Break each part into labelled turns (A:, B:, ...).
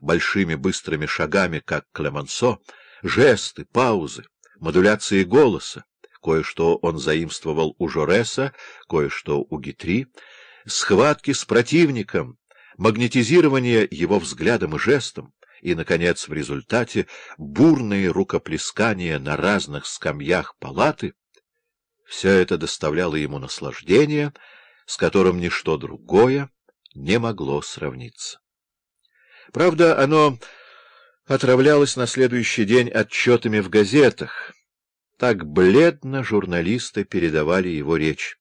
A: большими быстрыми шагами, как Клемансо, жесты, паузы, модуляции голоса. Кое-что он заимствовал у Жореса, кое-что у Гитри. Схватки с противником, магнетизирование его взглядом и жестом, и, наконец, в результате бурные рукоплескания на разных скамьях палаты — все это доставляло ему наслаждение, с которым ничто другое не могло сравниться. Правда, оно отравлялось на следующий день отчетами в газетах. Так бледно журналисты передавали его речь,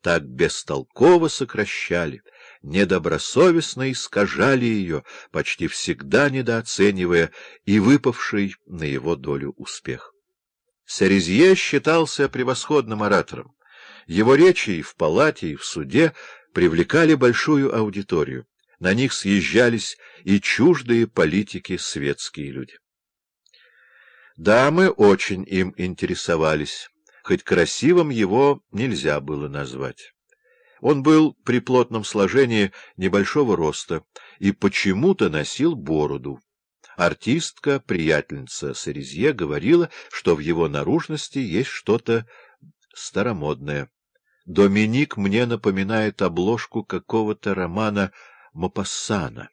A: так бестолково сокращали, недобросовестно искажали ее, почти всегда недооценивая и выпавший на его долю успех. Сарезье считался превосходным оратором. Его речи и в палате, и в суде привлекали большую аудиторию. На них съезжались и чуждые политики светские люди. Дамы очень им интересовались, хоть красивым его нельзя было назвать. Он был при плотном сложении небольшого роста и почему-то носил бороду. Артистка, приятельница Сарезье, говорила, что в его наружности есть что-то старомодное. Доминик мне напоминает обложку какого-то романа Мопассана.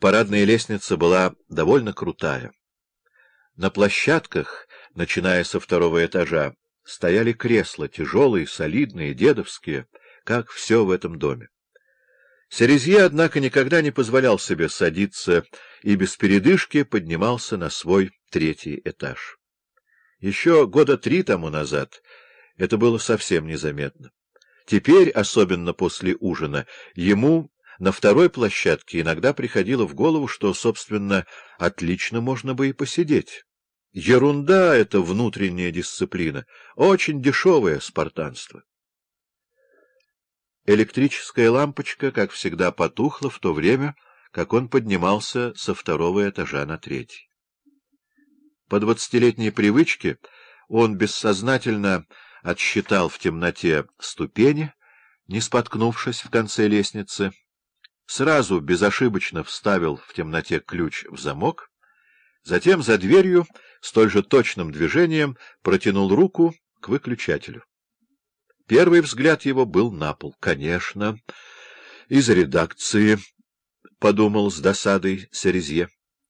A: Парадная лестница была довольно крутая. На площадках, начиная со второго этажа, стояли кресла, тяжелые, солидные, дедовские, как все в этом доме. Серезье, однако, никогда не позволял себе садиться и без передышки поднимался на свой третий этаж. Еще года три тому назад это было совсем незаметно. Теперь, особенно после ужина, ему на второй площадке иногда приходило в голову, что, собственно, отлично можно бы и посидеть. Ерунда — это внутренняя дисциплина, очень дешевое спартанство. Электрическая лампочка, как всегда, потухла в то время, как он поднимался со второго этажа на третий. По двадцатилетней привычке он бессознательно отсчитал в темноте ступени, не споткнувшись в конце лестницы, сразу безошибочно вставил в темноте ключ в замок, затем за дверью столь же точным движением протянул руку к выключателю. Первый взгляд его был на пол. Конечно, из редакции, — подумал с досадой Серезье.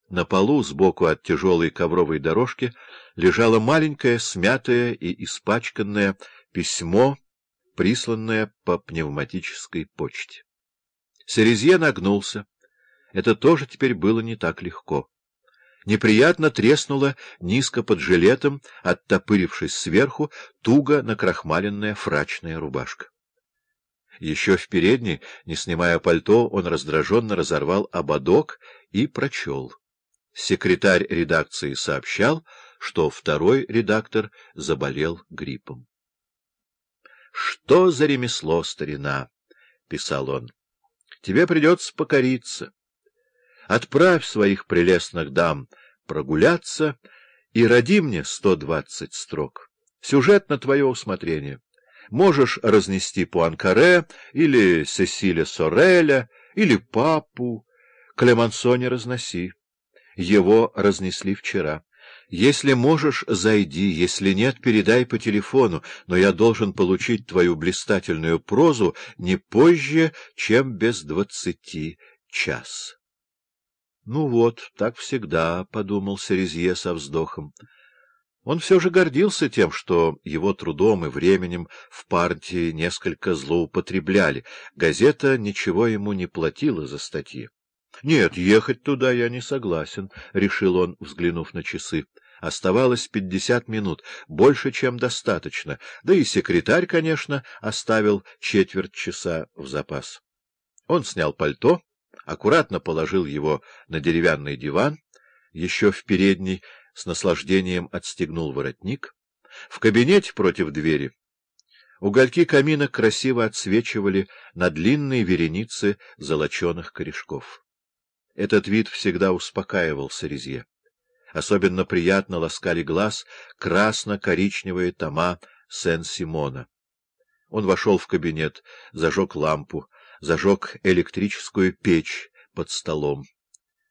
A: На полу, сбоку от тяжелой ковровой дорожки, лежало маленькое, смятое и испачканное письмо, присланное по пневматической почте. Серезье нагнулся. Это тоже теперь было не так легко. Неприятно треснула низко под жилетом, оттопырившись сверху, туго накрахмаленная фрачная рубашка. Еще в передней, не снимая пальто, он раздраженно разорвал ободок и прочел. Секретарь редакции сообщал, что второй редактор заболел гриппом. — Что за ремесло, старина? — писал он. — Тебе придется покориться. Отправь своих прелестных дам прогуляться и роди мне сто двадцать строк. Сюжет на твое усмотрение. Можешь разнести Пуанкаре или Сесиля Сореля или Папу. Клемансо не разноси. Его разнесли вчера. Если можешь, зайди, если нет, передай по телефону, но я должен получить твою блистательную прозу не позже, чем без двадцати час. — Ну вот, так всегда, — подумал Серезье со вздохом. Он все же гордился тем, что его трудом и временем в партии несколько злоупотребляли. Газета ничего ему не платила за статьи. — Нет, ехать туда я не согласен, — решил он, взглянув на часы. Оставалось пятьдесят минут, больше, чем достаточно, да и секретарь, конечно, оставил четверть часа в запас. Он снял пальто аккуратно положил его на деревянный диван, еще в передней с наслаждением отстегнул воротник. В кабинете против двери угольки камина красиво отсвечивали на длинной веренице золоченых корешков. Этот вид всегда успокаивал Сарезье. Особенно приятно ласкали глаз красно-коричневые тома Сен-Симона. Он вошел в кабинет, зажег лампу, зажег электрическую печь под столом.